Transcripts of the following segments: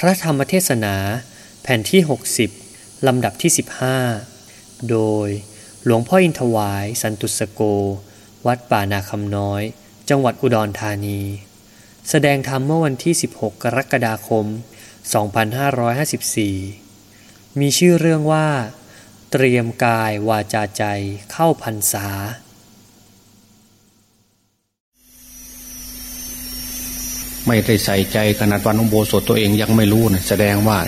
พระธรรมเทศนาแผ่นที่ 60 ลำดับที่ 15 โดยหลวงพ่ออินทวาย สันตุสโก วัดป่านาคำน้อย จังหวัดอุดรธานี แสดงธรรมเมื่อวันที่ 16 กรกฎาคม 2554 มีชื่อเรื่องว่า เตรียมกายวาจาใจเข้าพรรษา ไม่ได้ใส่ใจขนาดวันอุโบสถตัวเองยังไม่รู้นะแสดงว่า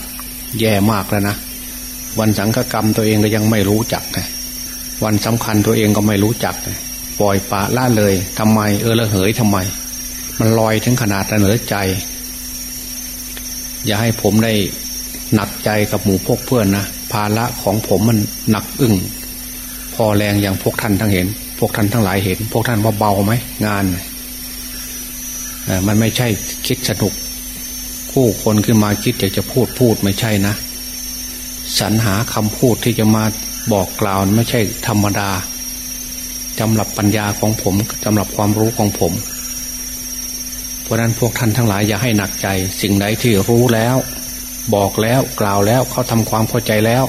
แย่มากแล้วนะวันสังฆกรรมตัวเองก็ยังไม่รู้จักนะวันสำคัญตัวเองก็ไม่รู้จักนะปล่อยปะละเลยทำไมเออละเหยทำไม มันลอยถึงขนาดระเหนือใจ อย่าให้ผมได้หนักใจกับหมู่พวกเพื่อนนะภาระของผมมันหนักอึ้งพอแรงอย่างพวกท่านทั้งเห็น พวกท่านทั้งหลายเห็น พวกท่านว่าเบาไหมงาน มันไม่ใช่คิดสนุก คู่คนขึ้นมาคิดอยากจะพูดพูดไม่ใช่นะ สรรหาคำพูดที่จะมาบอกกล่าวไม่ใช่ธรรมดาจำหลับปัญญาของผมจำหลับความรู้ของผม เพราะนั้นพวกท่านทั้งหลายอย่าให้หนักใจ สิ่งใดที่รู้แล้ว บอกแล้วกล่าวแล้วเขาทำความเข้าใจแล้ว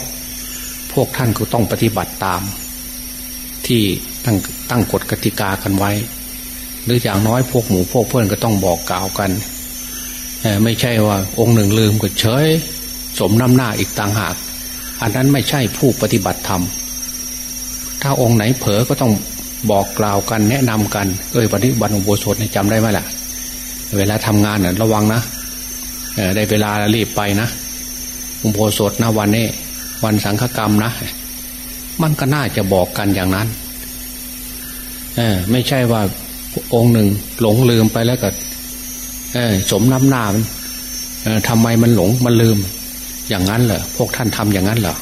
พวกท่านก็ต้องปฏิบัติตาม ที่ตั้งตั้งกฎกติกากันไว้ หรืออย่างน้อยพวกหมูพวกเพื่อนก็ต้องบอกกล่าวกันไม่ใช่ว่าองค์หนึ่งลืมก็เฉยสมน้ำหน้าอีกต่างหาก อันนั้นไม่ใช่ผู้ปฏิบัติธรรม ถ้าองค์ไหนเผลอก็ต้องบอกกล่าวกันแนะนำกันเอ้ยวันนี้วันอุโบสถจำได้ไหมล่ะ เวลาทำงานเนี่ยระวังนะได้เวลารีบไปนะอุโบสถนะวันนี้ วันสังฆกรรมนะ มันก็น่าจะบอกกันอย่างนั้น เออไม่ใช่ว่า องค์หนึ่ง หลงลืมไปแล้วก็สมน้ำหน้ามันทำไมมันหลงมันลืม อย่างนั้นเหรอพวกท่านทำอย่างนั้นเหรอ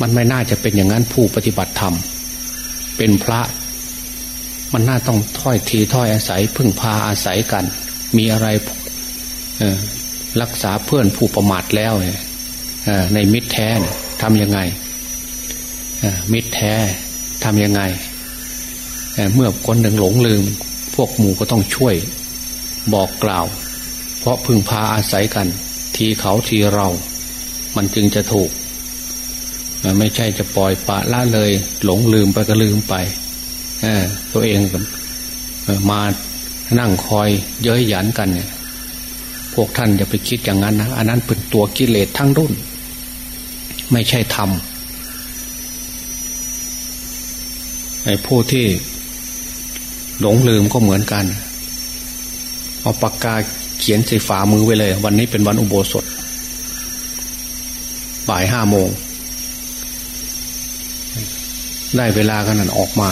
มันไม่น่าจะเป็นอย่างนั้นผู้ปฏิบัติธรรม เป็นพระ มันน่าต้องถ้อยทีถ้อยอาศัย พึ่งพาอาศัยกัน มีอะไรรักษาเพื่อนผู้ประมาทแล้วในมิตรแท้ทำยังไงมิตรแท้ทำยังไง เมื่อคนหนึ่งหลงลืม พวกหมู่ก็ต้องช่วย บอกกล่าว เพราะพึ่งพาอาศัยกัน ทีเขาทีเรา มันจึงจะถูก ไม่ใช่จะปล่อยปะละเลย หลงลืมไปก็ลืมไปตัวเองมานั่งคอยเย้ยหยันกันเนี่ยพวกท่านอย่าไปคิดอย่างนั้นนะอันนั้นเป็นตัวกิเลสทั้งรุ่น ไม่ใช่ธรรมไอ้ผู้ที่ หลงลืมก็เหมือนกัน เอาปากกาเขียนใส่ฝ่ามือไว้เลย วันนี้เป็นวันอุโบสถ บ่ายห้าโมง ได้เวลากันนั้นออกมา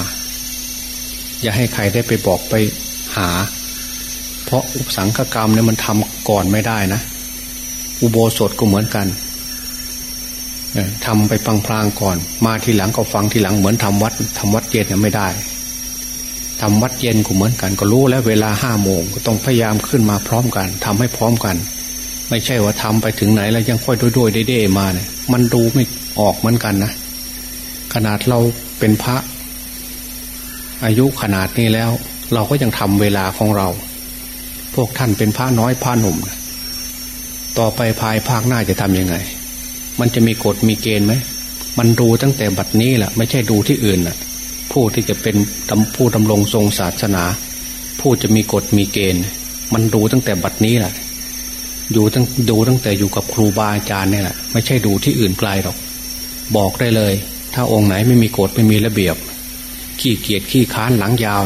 อย่าให้ใครได้ไปบอกไปหา เพราะอุปสังฆกรรมเนี่ยมันทำก่อนไม่ได้นะ อุโบสถก็เหมือนกันทำไปพลางๆก่อน มาทีหลังก็ฟังทีหลังเหมือนทำวัดทำวัดเย็นเนี่ยไม่ได้ ทำวัดเย็นก็เหมือนกันก็รู้แล้วเวลาห้าโมงก็ต้องพยายามขึ้นมาพร้อมกันทำให้พร้อมกัน ไม่ใช่ว่าทำไปถึงไหนแล้วยังค่อยด้วยๆเด้ๆมาเนี่ยมันดูไม่ออกเหมือนกันนะขนาดเราเป็นพระ อายุขนาดนี้แล้ว เราก็ยังทำเวลาของเรา พวกท่านเป็นพระน้อยพระหนุ่มต่อไปภายภาคหน้าจะทำยังไง มันจะมีกฎมีเกณฑ์ไหม มันดูตั้งแต่บัดนี้แหละไม่ใช่ดูที่อื่นน่ะ ผู้ที่จะเป็นผู้ดำรงทรงศาสนา ผู้จะมีกฎมีเกณฑ์ มันดูตั้งแต่บัดนี้แหละอยู่ตั้งดูตั้งแต่อยู่กับครูบาอาจารย์เนี่ยแหละไม่ใช่ดูที่อื่นไกลหรอก บอกได้เลย ถ้าองค์ไหนไม่มีกฎไม่มีระเบียบ ขี้เกียจขี้ค้านหลังยาว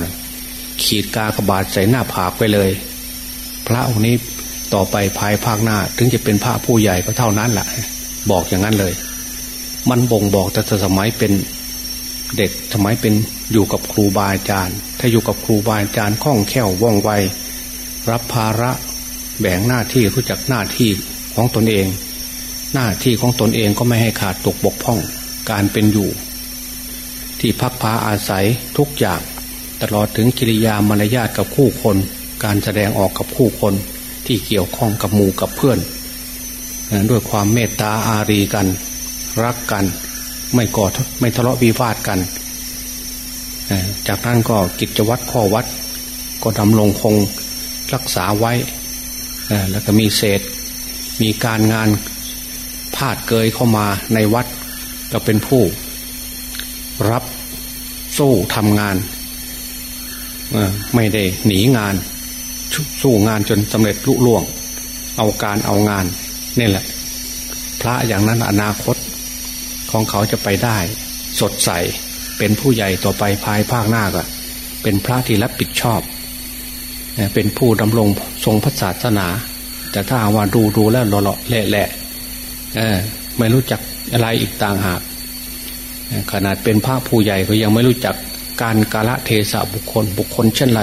ขีดกากระบาดใส่หน้าผากไปเลย พระองค์นี้ต่อไปภายภาคหน้า ถึงจะเป็นพระผู้ใหญ่ก็เท่านั้นแหละบอกอย่างนั้นเลย มันบ่งบอกแต่สมัยเป็น เด็กสมัยเป็นอยู่กับครูบาอาจารย์ ถ้าอยู่กับครูบาอาจารย์คล่องแคล่วว่องไว รับภาระแบ่งหน้าที่รู้จักหน้าที่ของตนเอง หน้าที่ของตนเองก็ไม่ให้ขาดตกบกพร่องการเป็นอยู่ ที่พักพาอาศัยทุกอย่างตลอดถึงกิริยามารยาทกับคู่คน การแสดงออกกับคู่คนที่เกี่ยวข้องกับหมู่กับเพื่อน ด้วยความเมตตาอารีกัน รักกัน ไม่ก่อไม่ทะเลาะวิวาทกันจากนั้นก็กิจวัตรข้อวัด ก็ดำรงคงรักษาไว้ แล้วก็มีเศษ มีการงานพาดเกยเข้ามาในวัดก็เป็นผู้ รับสู้ทำงาน ไม่ได้หนีงาน สู้งานจนสำเร็จลุล่วง เอาการเอางานนี่แหละ พระอย่างนั้นอนาคต ของเขาจะไปได้ สดใสเป็นผู้ใหญ่ต่อไปภายภาคหน้าก็เป็นพระที่รับผิดชอบ เป็นผู้ดำรงทรงพระศาสนา แต่ถ้าว่าดูดูแล้วหล่อๆแหละไม่รู้จักอะไรอีกต่างหากขนาดเป็นพระผู้ใหญ่ก็ยังไม่รู้จักการกาละเทศะบุคคลบุคคลเช่นไร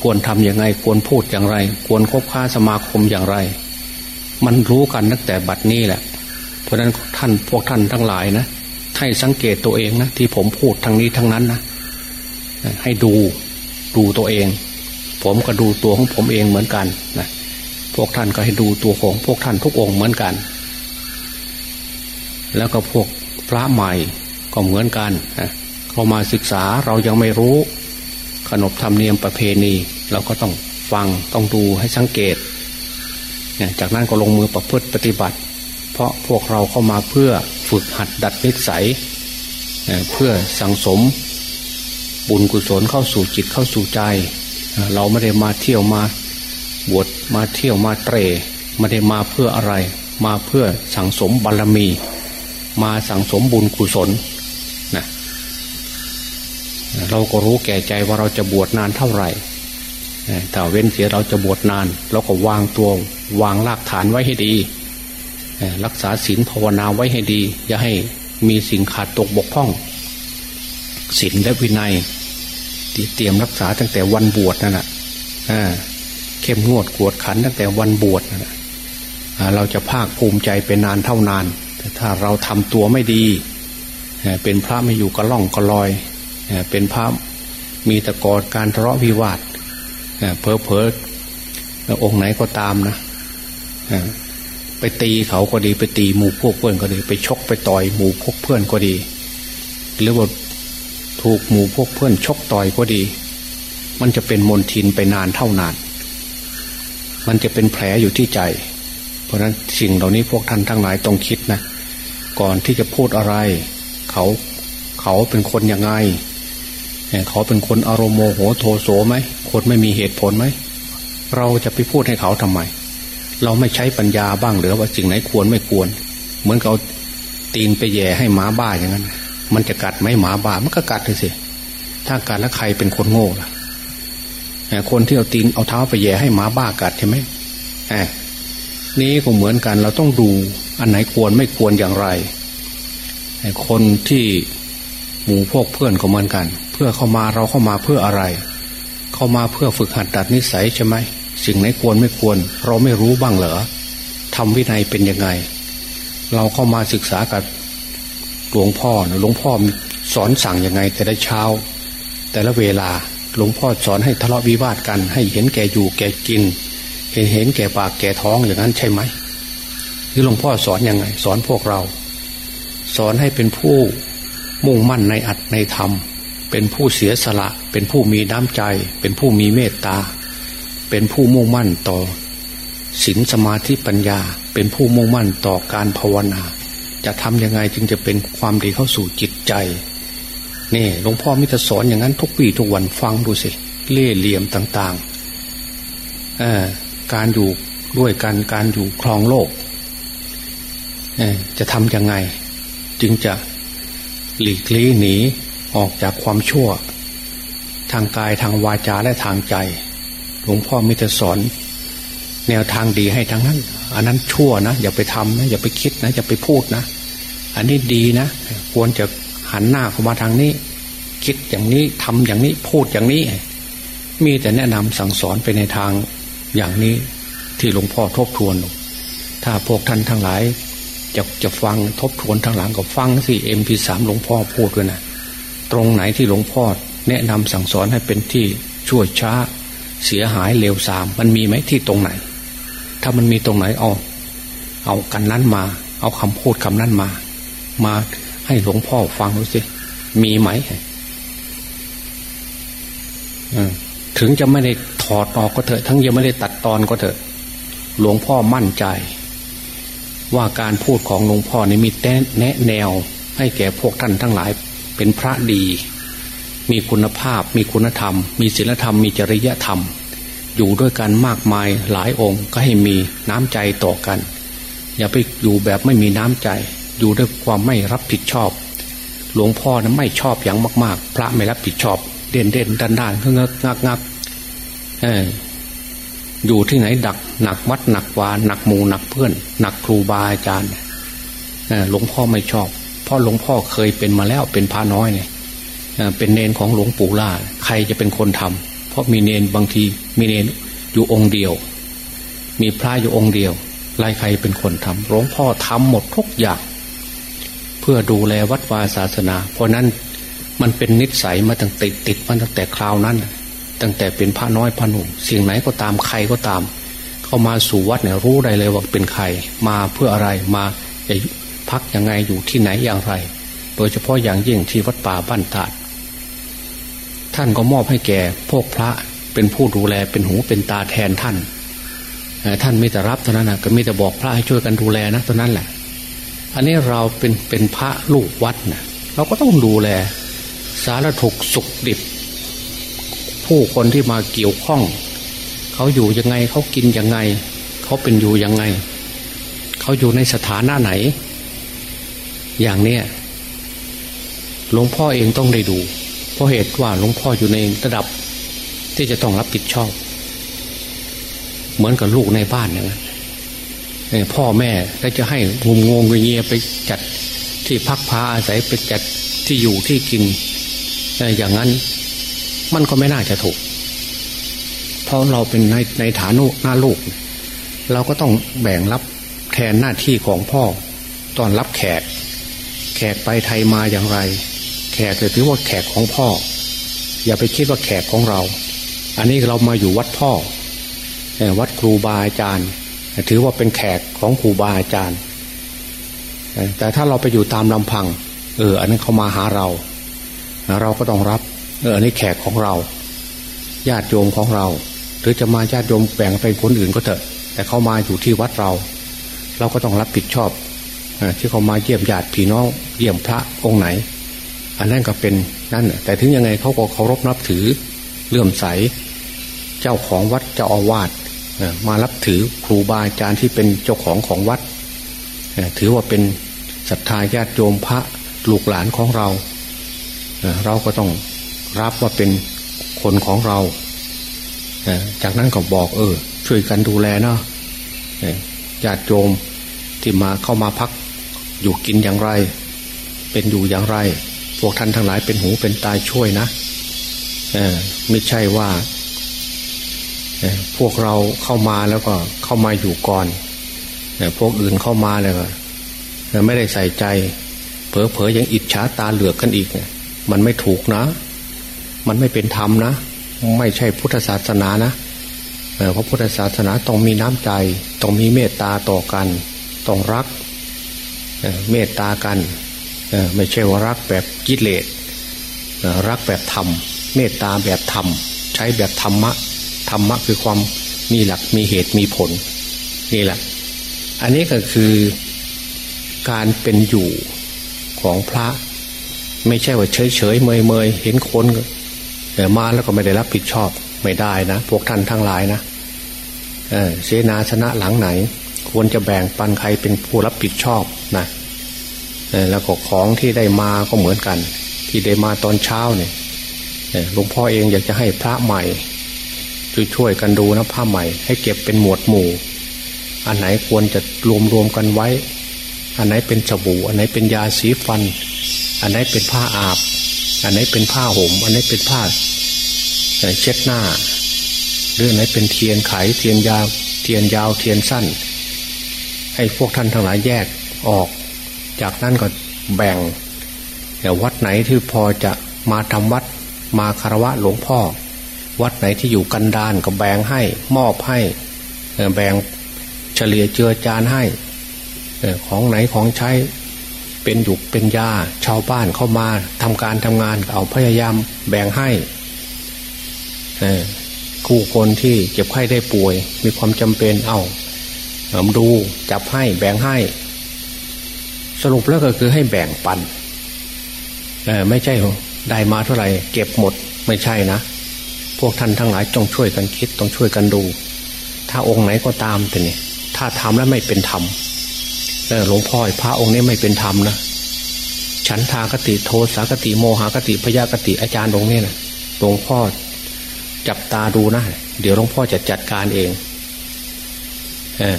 ควรทำอย่างไรควรพูดอย่างไร ควรคบค้าสมาคมอย่างไร มันรู้กันตั้งแต่บัดนี้แหละ เพราะนั้นท่านพวกท่านทั้งหลายนะให้สังเกตตัวเองนะที่ผมพูดทางนี้ทั้งนั้นนะให้ดูดูตัวเอง ผมก็ดูตัวของผมเองเหมือนกันนะพวกท่านก็ให้ดูตัวของพวกท่านทุกองค์เหมือนกัน แล้วก็พวกพระใหม่ก็เหมือนกันนะเข้ามาศึกษาเรายังไม่รู้ ขนบธรรมเนียมประเพณี เราก็ต้องฟังต้องดูให้สังเกตจากนั้นก็ลงมือประพฤติปฏิบัติ เพราะพวกเราเข้ามาเพื่อฝึกหัดดัดนิสัย เพื่อสังสมบุญกุศลเข้าสู่จิตเข้าสู่ใจ เราไม่ได้มาเที่ยวมาบวชมาเที่ยวมาเตรไม่ได้มาเพื่ออะไร มาเพื่อสังสมบารมี มาสังสมบุญกุศลนะเราก็รู้แก่ใจว่าเราจะบวชนานเท่าไหร่ถ้าเว้นเสียเราจะบวชนาน เราก็วางตัววางรากฐานไว้ให้ดี รักษาศีลภาวนาไว้ให้ดี อย่าให้มีสิ่งขาดตกบกพร่องศีลและวินัยเตรียมรักษาตั้งแต่วันบวชนั่นแหละเข้มงวดกวดขันตั้งแต่วันบวชนั่นแหละเราจะภาคภูมิใจเป็นนานเท่านาน แต่ถ้าเราทำตัวไม่ดี เป็นพระไม่อยู่กระล่องกระลอย เป็นพระมีตะกอดการทะเลาะวิวาทเพอเพอองค์ไหนก็ตามนะ ไปตีเขาก็ดี ไปตีหมู่พวกเพื่อนก็ดี ไปชกไปต่อยหมู่พวกเพื่อนก็ดี หรือว่าถูกหมู่พวกเพื่อนชกต่อยก็ดี มันจะเป็นมนทินไปนานเท่านาน มันจะเป็นแผลอยู่ที่ใจ เพราะฉะนั้นสิ่งเหล่านี้พวกท่านทั้งหลายต้องคิดนะ ก่อนที่จะพูดอะไร เขาเขาเป็นคนยังไงเขาเป็นคนอารมณ์โมโหโทโสไหมคนไม่มีเหตุผลไหมเราจะไปพูดให้เขาทำไม เราไม่ใช้ปัญญาบ้างหรือว่าสิ่งไหนควรไม่ควร เหมือนเขาตีนไปแย่ให้หมาบ้าอย่างนั้น มันจะกัดไหมหมาบ้ามันก็กัดเลยสิถ้ากัดแล้วใครเป็นคนโง่ล่ะคนที่เอาตีนเอาเท้าไปแย่ให้หมาบ้ากัดใช่ไหมแอบนี้ก็เหมือนกันเราต้องดูอันไหนควรไม่ควรอย่างไร คนที่หมู่พวกเพื่อนก็เหมือนกัน เพื่อเข้ามาเราเข้ามาเพื่ออะไร เข้ามาเพื่อฝึกหัดดัดนิสัยใช่ไหม สิ่งไหนควรไม่ควร เราไม่รู้บ้างเหรอทำวินัยเป็นยังไง เราเข้ามาศึกษากับหลวงพ่อนะหลวงพ่อสอนสั่งยังไง แต่ละเช้า แต่ละเวลาหลวงพ่อสอนให้ทะเลาะวิวาทกัน ให้เห็นแก่อยู่แก่กิน เห็นเห็นแก่ปากแก่ท้องอย่างนั้นใช่ไหมหรือหลวงพ่อสอนยังไง สอนพวกเรา สอนให้เป็นผู้มุ่งมั่นในอัตในธรรม เป็นผู้เสียสละ เป็นผู้มีน้ำใจ เป็นผู้มีเมตตา เป็นผู้มุ่งมั่นต่อศีลสมาธิปัญญา เป็นผู้มุ่งมั่นต่อการภาวนา จะทำยังไงจึงจะเป็นความดีเข้าสู่จิตใจนี่หลวงพ่อมิตรสอนอย่างนั้นทุกวี่ทุกวันฟังดูสิเล่เหลี่ยมต่างๆการอยู่ด้วยกันการอยู่ครองโลกจะทำยังไง จึงจะหลีกลี่หนีออกจากความชั่ว ทางกายทางวาจาและทางใจ หลวงพ่อมิตรสอน แนวทางดีให้ทั้งนั้น อันนั้นชั่วนะอย่าไปทำนะอย่าไปคิดนะอย่าไปพูดนะ อันนี้ดีนะ ควรจะหันหน้าเข้ามาทางนี้ คิดอย่างนี้ทำอย่างนี้พูดอย่างนี้ มีแต่แนะนำสั่งสอนไปในทางอย่างนี้ที่หลวงพ่อทบทวน ถ้าพวกท่านทั้งหลายจะจะฟังทบทวนทางหลังก็ฟังสิเอ็มพีสามหลวงพ่อพูดด้วยนะ ตรงไหนที่หลวงพ่อแนะนำสั่งสอนให้เป็นที่ช่วยช้า เสียหายเลวทราม มันมีไหมที่ตรงไหน ถ้ามันมีตรงไหนเอา เอากันนั้นมา เอาคำพูดคำนั้นมา มาให้หลวงพ่อฟังดูสิ มีไหมถึงจะไม่ได้ถอดออกก็เถอะ ทั้งยังไม่ได้ตัดตอนก็เถอะ หลวงพ่อมั่นใจ ว่าการพูดของหลวงพ่อนี่มีแนะแนว ให้แก่พวกท่านทั้งหลายเป็นพระดี มีคุณภาพ มีคุณธรรม มีศีลธรรม มีจริยธรรม อยู่ด้วยกันมากมายหลายองค์ก็ให้มีน้ำใจต่อกัน อย่าไปอยู่แบบไม่มีน้ำใจ อยู่ด้วยความไม่รับผิดชอบ หลวงพ่อนะไม่ชอบอย่างมาก ๆ พระไม่รับผิดชอบ เด่นเด่นดันด้านเงักงักงักอยู่ที่ไหนดักหนักวัดหนักวาหนักหมูหนักเพื่อน หนักครูบาอาจารย์หลวงพ่อไม่ชอบ เพราะหลวงพ่อเคยเป็นมาแล้วเป็นพระน้อยเนี่ย เป็นเนนของหลวงปู่ล่า ใครจะเป็นคนทำเพราะมีเนนบางทีมีเนนอยู่องค์เดียว มีพระอยู่องค์เดียวลายใครเป็นคนทำหลวงพ่อทำหมดทุกอย่าง เพื่อดูแลวัดวาศาสนา เพราะนั้นมันเป็นนิสัยมาตั้งติดติดมาตั้งแต่คราวนั้น ตั้งแต่เป็นพระน้อยพระหนุ่มสิ่งไหนก็ตามใครก็ตาม เข้ามาสู่วัดเนี่ยรู้ได้เลยว่าเป็นใคร มาเพื่ออะไรมาจะพักยังไงอยู่ที่ไหนอย่างไร โดยเฉพาะอย่างยิ่งที่วัดป่าบ้านตาด ท่านก็มอบให้แก่พวกพระเป็นผู้ดูแลเป็นหูเป็นตาแทนท่านท่านไม่แต่รับเท่านั้นนะก็ไม่แต่บอกพระให้ช่วยกันดูแลนะเท่านั้นแหละ อันนี้เราเป็นเป็นพระลูกวัดนะเราก็ต้องดูแล สารถุกสุขดิบ ผู้คนที่มาเกี่ยวข้อง เขาอยู่ยังไงเขากินยังไง เขาเป็นอยู่ยังไง เขาอยู่ในสถานะไหน อย่างเนี้ยหลวงพ่อเองต้องได้ดู เพราะเหตุว่าหลวงพ่ออยู่ในระดับที่จะต้องรับผิดชอบ เหมือนกับลูกในบ้านอย่างนั้นพ่อแม่ก็จะให้งมงงเงียไปจัดที่พักพาอาศัยไปจัดที่อยู่ที่กินอย่างนั้นมันก็ไม่น่าจะถูก เพราะเราเป็นในในฐานุหน้าลูก เราก็ต้องแบ่งรับแทนหน้าที่ของพ่อตอนรับแขก แขกไปไทยมาอย่างไร แขกถือว่าแขกของพ่อ อย่าไปคิดว่าแขกของเรา อันนี้เรามาอยู่วัดพ่อวัดครูบาอาจารย์ ถือว่าเป็นแขกของครูบาอาจารย์ แต่ถ้าเราไปอยู่ตามลำพัง เออ อันนั้นเขามาหาเรา เราก็ต้องรับ เออนี่แขกของเราญาติโยมของเรา หรือจะมาญาติโยมแบ่งไปคนอื่นก็เถอะ แต่เขามาอยู่ที่วัดเรา เราก็ต้องรับผิดชอบที่เขามาเยี่ยมญาติพี่น้องเยี่ยมพระองค์ไหน อันนั้นก็เป็นนั่นแต่ถึงยังไงเขาก็เคารพนับถือเลื่อมใส เจ้าของวัดเจ้าอาวาสมารับถือครูบาอาจารย์ที่เป็นเจ้าของของวัด ถือว่าเป็นศรัทธาญาติโยมพระลูกหลานของเรา เราก็ต้องรับว่าเป็นคนของเรา จากนั้นก็บอกเออ ช่วยกันดูแลเนาะญาติโยมที่มาเข้ามาพักอยู่กินอย่างไร เป็นอยู่อย่างไร วกท่านทั้งหลายเป็นหูเป็นตาช่วยนะไม่ใช่ว่าพวกเราเข้ามาแล้วก็เข้ามาอยู่ก่อนพวกอื่นเข้ามาแล้วก็ไม่ได้ใส่ใจเผลอเผยยังอิจฉาตาเหลือกกันอีกมันไม่ถูกนะ มันไม่เป็นธรรมนะ ไม่ใช่พุทธศาสนานะเพราะพุทธศาสนาต้องมีน้ำใจ ต้องมีเมตตาต่อกัน ต้องรักเมตตากัน ไม่ใช่ว่ารักแบบกิเลสรักแบบธรรม เมตตาแบบธรรม ใช้แบบธรรมะ ธรรมะคือความมีหลักมีเหตุมีผลนี่แหละ อันนี้ก็คือการเป็นอยู่ของพระ ไม่ใช่ว่าเฉยเฉยเมยเมยเห็นคนแต่มาแล้วก็ไม่ได้รับผิดชอบไม่ได้นะ พวกท่านทั้งหลายนะเเสนาชนะหลังไหน ควรจะแบ่งปันใครเป็นผู้รับผิดชอบนะ แล้วก็ของที่ได้มาก็เหมือนกัน ที่ได้มาตอนเช้าเนี่ยหลวงพ่อเองอยากจะให้พระใหม่ช่วยกันดูนะผ้าใหม่ ให้เก็บเป็นหมวดหมู่ อันไหนควรจะรวมรวมกันไว้ อันไหนเป็นฉบู่ อันไหนเป็นยาสีฟัน อันไหนเป็นผ้าอาบ อันไหนเป็นผ้าห่ม อันไหนเป็นผ้าเช็ดหน้าหรือไหนเป็นเทียนไขเทียนยาว เทียนยาวเทียนสั้น ให้พวกท่านทั้งหลายแยกออก จากนั้นก็แบ่งวัดไหนที่พอจะมาทำวัดมาคารวะหลวงพ่อ วัดไหนที่อยู่กันดานก็แบ่งให้มอบให้แบ่งเฉลี่ยเจือจานให้ของไหนของใช้เป็นอยู่เป็นยาชาวบ้านเข้ามาทำการทำงานเอาพยายามแบ่งให้คู่คนที่เจ็บไข้ได้ป่วย มีความจำเป็นเอาดูจับให้แบ่งให้ สรุปแล้วก็คือให้แบ่งปันเออไม่ใช่ได้มาเท่าไหร่เก็บหมดไม่ใช่นะ พวกท่านทั้งหลายต้องช่วยกันคิดต้องช่วยกันดู ถ้าองค์ไหนก็ตามแต่นี่ถ้าทำแล้วไม่เป็นธรรมหลวงพ่อพระองค์นี้ไม่เป็นธรรมนะฉันทากติโทสากติโมหากติพยากติอาจารย์องค์นี้นะหลวงพ่อจับตาดูนะ เดี๋ยวหลวงพ่อจะจัดการเอง เออ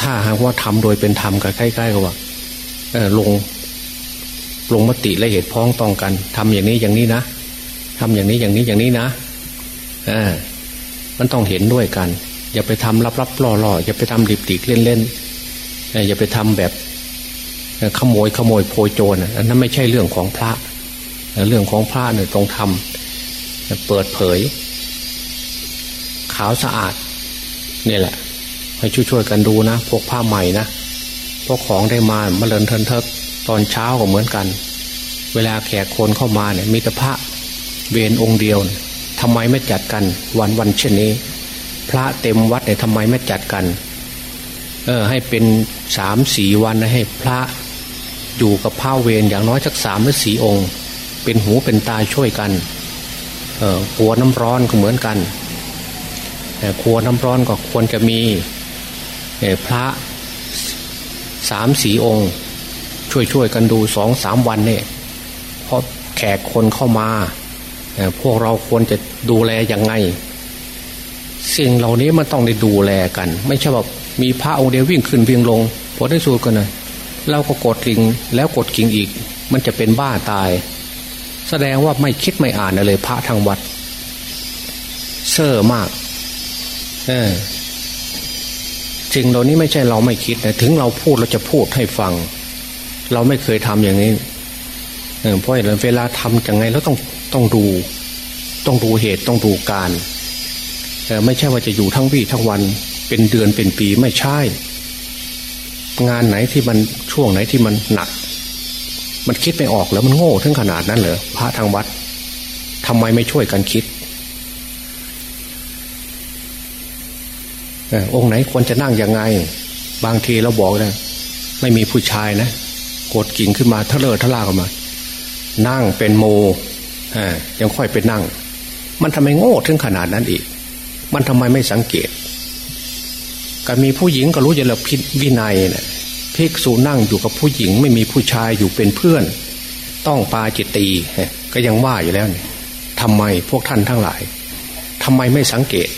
ถ้าหากว่าทำโดยเป็นธรรมกับใกล้ๆกับว่าลงลงมติและเหตุพ้องต้องกันทำอย่างนี้อย่างนี้นะทำอย่างนี้อย่างนี้อย่างนี้นะอ่ามันต้องเห็นด้วยกัน อย่าไปทำลับๆล่อๆอย่าไปทำดิบดิกเล่นๆอย่าไปทำแบบขโมยขโมยโพยโจรอันนั้นไม่ใช่เรื่องของพระเรื่องของพระเนี่ยต้องทำเปิดเผย ขาวสะอาดนี่แหละ ให้ช่วยๆกันดูนะ พวกผ้าใหม่นะพวกของได้มามาเลินเทินเทิกตอนเช้าก็เหมือนกัน เวลาแขกคนเข้ามาเนี่ยมีแต่พระเวรองค์เดียวทำไมไม่จัดกันวันวันเช่นนี้ พระเต็มวัดเนี่ยทำไมไม่จัดกัน เออ ให้เป็นสามสี่วันนะให้พระอยู่กับผ้าเวรอย่างน้อยสักสามหรือสี่องค์ เป็นหูเป็นตาช่วยกันเออครัวน้ำร้อนก็เหมือนกันครัวน้ำร้อนก็ควรจะมี พระสามสีองค์ ช่วยช่วยกันดูสองสามวันเนี่ยเพราะแขกคนเข้ามา พวกเราควรจะดูแลยังไง สิ่งเหล่านี้มันต้องได้ดูแลกัน ไม่ใช่แบบมีพระองค์เดียววิ่งขึ้นวิ่งลงพอได้สูดกันเลยเราก็กดกิ่งแล้วกดกิ่งอีก มันจะเป็นบ้าตาย แสดงว่าไม่คิดไม่อ่านเลยพระทางวัด เซ่อมาก เออ สิ่งเหล่านี้ไม่ใช่เราไม่คิดนะถึงเราพูดเราจะพูดให้ฟัง เราไม่เคยทำอย่างนี้เออเพราะเวลาทำยังไงเราต้องต้องดู ต้องดูเหตุต้องดูการแต่ไม่ใช่ว่าจะอยู่ทั้งวี่ทั้งวันเป็นเดือนเป็นปีไม่ใช่ งานไหนที่มันช่วงไหนที่มันหนัก มันคิดไม่ออกแล้วมันโง่ถึงขนาดนั้นเหรอพระทางวัดทำไมไม่ช่วยกันคิด องค์ไหนควรจะนั่งยังไง บางทีเราบอกนะไม่มีผู้ชายนะกดกิ่งขึ้นมาทะเลทะลากออกมา นั่งเป็นโมยังค่อยไปนั่ง มันทำไมโง่ถึงขนาดนั้นอีก มันทำไมไม่สังเกตก็มีผู้หญิงก็รู้อยู่แล้วพิวินัยเนะี่ยภิกษุนั่งอยู่กับผู้หญิง ไม่มีผู้ชายอยู่เป็นเพื่อน ต้องปาจิตตีก็ยังว่าอยู่แล้วนี่ทำไมพวกท่านทั้งหลายทำไมไม่สังเกต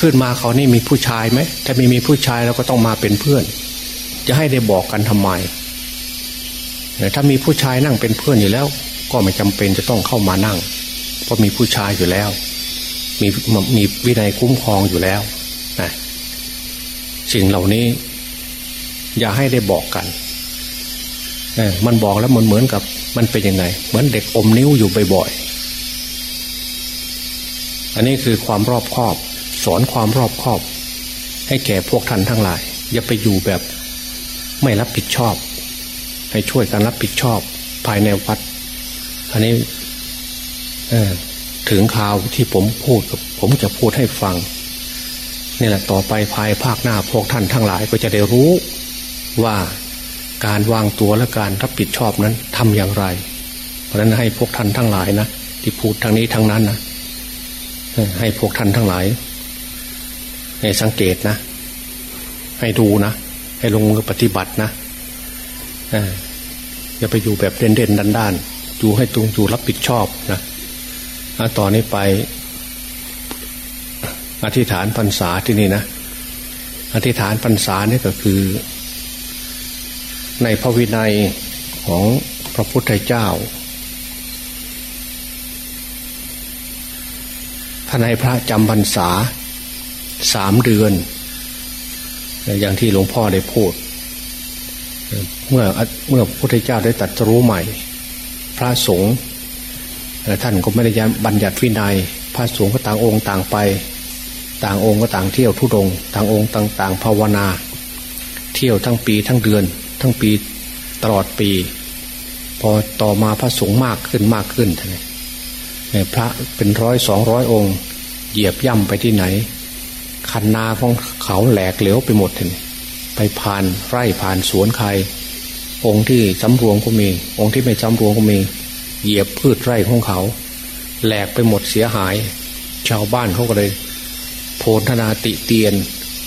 ขึ้นมาเขานี่มีผู้ชายไหมถ้าไม่มีผู้ชายเราก็ต้องมาเป็นเพื่อน จะให้ได้บอกกันทำไมถ้ามีผู้ชายนั่งเป็นเพื่อนอยู่แล้ว ก็ไม่จำเป็นจะต้องเข้ามานั่ง เพราะมีผู้ชายอยู่แล้ว มีมีวินัยคุ้มครองอยู่แล้วนะสิ่งเหล่านี้ อย่าให้ได้บอกกันมันบอกแล้วมันเหมือนกับ มันเป็นยังไง เหมือนเด็กอมนิ้วอยู่บ่อยๆอันนี้คือความรอบคอบ สอนความรอบคอบ ให้แก่พวกท่านทั้งหลาย อย่าไปอยู่แบบไม่รับผิดชอบ ให้ช่วยกันรับผิดชอบภายในวัดอันนี้ถึงข่าวที่ผมพูดผมจะพูดให้ฟังนี่แหละต่อไปภายภาคหน้าพวกท่านทั้งหลายก็จะได้รู้ว่าการวางตัวและการรับผิดชอบนั้นทำอย่างไร เพราะฉะนั้นให้พวกท่านทั้งหลายนะที่พูดทางนี้ทางนั้นนะให้พวกท่านทั้งหลาย ให้สังเกตนะ ให้ดูนะ ให้ลงมือปฏิบัตินะอย่าไปอยู่แบบเด่นเด่นดันด้านอยู่ให้ตรงอยู่รับผิดชอบนะต่อนนี้ไป อธิษฐานพรรษาที่นี่นะ อธิษฐานพรรษาเนี่ก็คือ ในพระวินัยของพระพุทธเจ้าท่านให้พระจำพรรษา สามเดือน อย่างที่หลวงพ่อได้พูด เมื่อเมื่อพระพุทธเจ้าได้ตัดรู้ใหม่ พระสงฆ์ท่านก็ไม่ได้บัญญัติวินัย พระสงฆ์ก็ต่างองค์ต่างไป ต่างองค์ก็ต่างเที่ยวทุดง ต่างองค์ต่างๆภาวนา เที่ยวทั้งปีทั้งเดือน ทั้งปีตลอดปี พอต่อมาพระสงฆ์มากขึ้นมากขึ้นท่านพระเป็นร้อยสองร้อยองค์ เหยียบย่ำไปที่ไหน คันนาของเขาแหลกเหลวไปหมดเลยไปผ่านไร่ผ่านสวนใคร องค์ที่สำรวงก็มี องค์ที่ไม่สำรวงก็มี เหยียบพืชไร่ของเขา แหลกไปหมดเสียหาย ชาวบ้านเขาก็เลย โพธนาติเตียน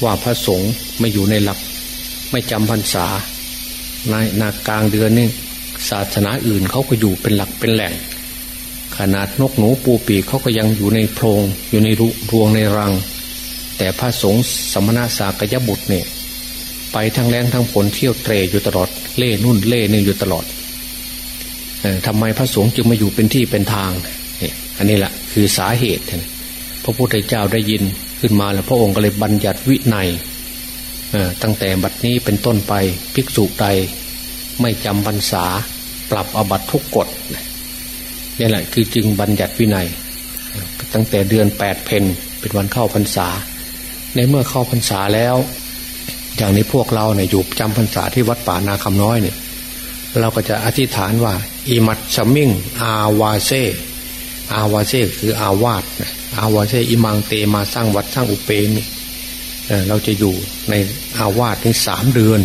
ว่าพระสงฆ์ไม่อยู่ในหลัก ไม่จำพรรษาในนากลางเดือนนี่ศาสนาอื่นเขาก็อยู่เป็นหลักเป็นแหล่ง ขนาดนกหนูปูปีเขาก็ยังอยู่ในโพรงอยู่ในรวงในรัง แต่พระสงฆ์สมณะสากยบุตรเนี่ยไปทั้งแรงทั้งผลเที่ยวเตรอยู่ตลอด เล่นุ่นเล่นี่อยู่ตลอดทำไมพระสงฆ์จึงมาอยู่เป็นที่เป็นทางอันนี้แหละคือสาเหตุ พระพุทธเจ้าได้ยินขึ้นมาแล้วพระองค์ก็เลยบัญญัติวินัยตั้งแต่บัดนี้เป็นต้นไปภิกษุใดไม่จำพรรษาปรับอบัตทุกกฎนี่แหละคือจึงบัญญัติวินัย ตั้งแต่เดือนแปดเพนเป็นวันเข้าพรรษา ในเมื่อเข้าพรรษาแล้ว อย่างในพวกเราเนี่ยอยู่จำพรรษาที่วัดป่านาคำน้อยเนี่ยเราก็จะอธิษฐานว่าอิมัตชมิงอาวาเซอาวาเซคืออาวาสอาวาเซอิมังเตมาสร้างวัดสร้างอุเปนี่เราจะอยู่ในอาวาสนี้สามเดือน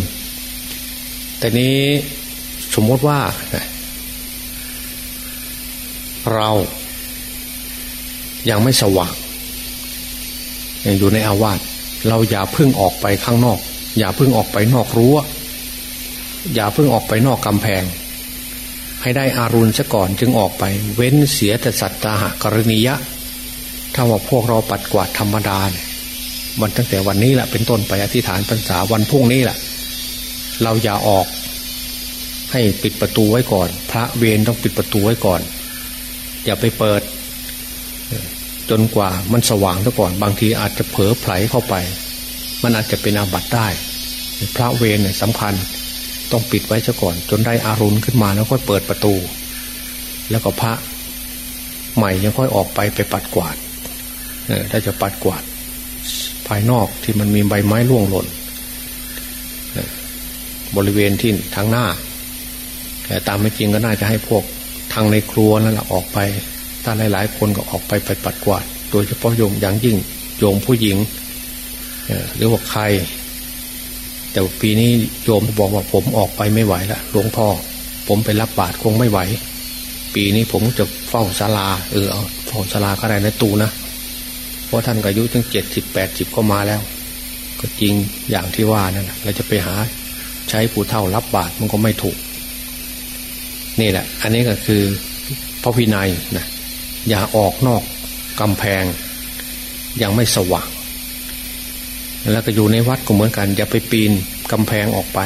แต่นี้สมมติว่า เรายังไม่สว่าง อยู่ในอาวาสเราอย่าพึ่งออกไปข้างนอก อย่าเพิ่งออกไปนอกรั้วอย่าเพิ่งออกไปนอกกำแพง ให้ได้อารุณซะก่อนจึงออกไป เว้นเสียแต่สัตตาหกรณียะ ถ้าว่าพวกเราปัดกวาดธรรมดาเนี่ยวันตั้งแต่วันนี้แหละเป็นต้นไปอธิษฐานพรรษาวันพรุ่งนี้แหละเราอย่าออก ให้ปิดประตูไว้ก่อน พระเวรต้องปิดประตูไว้ก่อน อย่าไปเปิด จนกว่ามันสว่างซะก่อนบางทีอาจจะเผลอไผลเข้าไป มันอาจจะเป็นอาบัติได้ พระเวรเนี่ยสำคัญต้องปิดไว้ซะก่อน จนได้อารุณขึ้นมาแล้วค่อยเปิดประตู แล้วก็พระใหม่ยังค่อยออกไปไปปัดกวาดถ้าจะปัดกวาด ภายนอกที่มันมีใบไม้ร่วงหล่นบริเวณที่ทางหน้า แต่ตามไม่จริงก็น่าจะให้พวกทางในครัวนั่นแหละออกไป ถ้าหลายๆคนก็ออกไปไปปัดกวาด โดยเฉพาะโยมอย่างยิ่งโยมผู้หญิงหรือว่าใคร แต่ปีนี้โยมบอกว่าผมออกไปไม่ไหวล้วหลวงพ่อ ผมไปรับบาตรคงไม่ไหว ปีนี้ผมจะเฝ้าศาลาเออเอาเฝ้าศาลาก็ได้ในตูนะเพราะท่านก็อายุตั้งเจ็ดสิบแปดสิบก็มาแล้ว ก็จริงอย่างที่ว่านั่นแหละเราจะไปหาใช้ผู้เท่ารับบาตรมันก็ไม่ถูก นี่แหละ อันนี้ก็คือพระวินัยนะ อย่าออกนอกกำแพง ยังไม่สว่าง แล้วก็อยู่ในวัดก็เหมือนกัน อย่าไปปีนกำแพงออกไป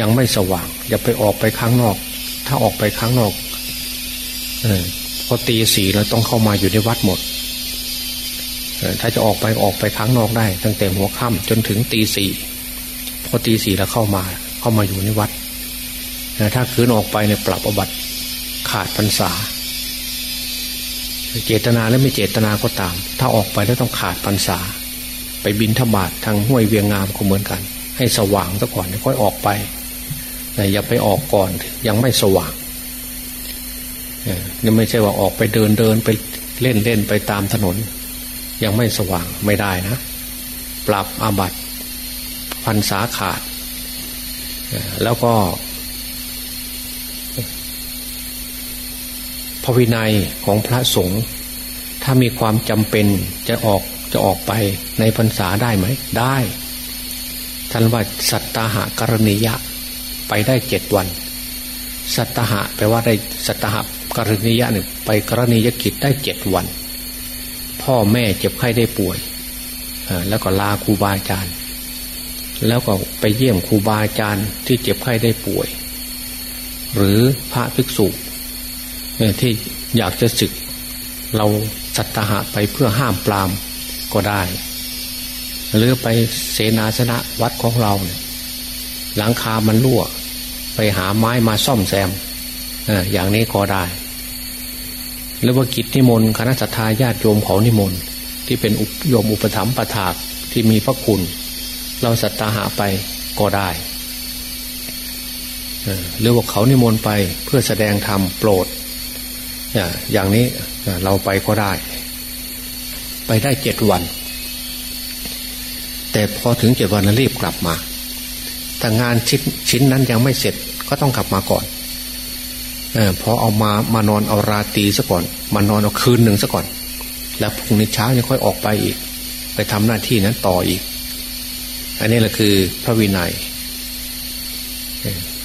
ยังไม่สว่าง อย่าไปออกไปข้างนอก ถ้าออกไปข้างนอกเออพอตีสี่เราต้องเข้ามาอยู่ในวัดหมดถ้าจะออกไปออกไปข้างนอกได้ ตั้งแต่หัวค่ำจนถึงตีสี่พอตีสี่แล้วเข้ามา เข้ามาอยู่ในวัดถ้าคืนออกไปเนี่ยปรับอบัตขาดพรรษา เจตนาและไม่เจตนาก็ตาม ถ้าออกไปแล้วต้องขาดพรรษา ไปบินทบาททางห้วยเวียงงามก็เหมือนกัน ให้สว่างซะก่อนค่อยออกไปแต่อย่าไปออกก่อนยังไม่สว่างนี่ไม่ใช่ว่าออกไปเดินเดินไปเล่นเล่นไปตามถนน ยังไม่สว่างไม่ได้นะ ปรับอาบัตพันสาขาด แล้วก็ ระวินัยของพระสงฆ์ถ้ามีความจำเป็นจะออกจะออกไปในพรรษาได้ไหมได้ ท่านว่าสัตตาหะกรณียะ ไปได้เจ็ดวัน สัตตาหะแปลว่าได้สัตตาหะกรณียะหนึ่งไปกรณียกิจได้เจ็ดวัน พ่อแม่เจ็บไข้ได้ป่วย แล้วก็ลาครูบาอาจารย์ แล้วก็ไปเยี่ยมครูบาอาจารย์ที่เจ็บไข้ได้ป่วย หรือพระภิกษุ ที่อยากจะศึก เราสัตหะไปเพื่อห้ามปรามก็ได้ หรือไปเสนาสนะวัดของเราเนี่ยหลังคามันรั่ว ไปหาไม้มาซ่อมแซมอย่างนี้ก็ได้ หรือว่ากิจนิมนต์คณะสัตยาญาติโยมเขานิมนต์ที่เป็นโยมอุปถัมภ์ประถากที่มีพระคุณ เราสัตหาไปก็ได้หรือว่าเขานิมนต์ไปเพื่อแสดงธรรมโปรด อย่างนี้เราไปก็ได้ ไปได้เจ็ดวัน แต่พอถึงเจ็ดวันแล้วรีบกลับมาแต่งานชิ้นชิ้นนั้นยังไม่เสร็จก็ต้องกลับมาก่อนอพอเอามามานอนเอาราตีซะก่อน มานอนเอาคืนหนึ่งซะก่อน แล้วพรุ่งนี้เช้ายังค่อยออกไปอีก ไปทำหน้าที่นั้นต่ออีก อันนี้แหละคือพระวินัย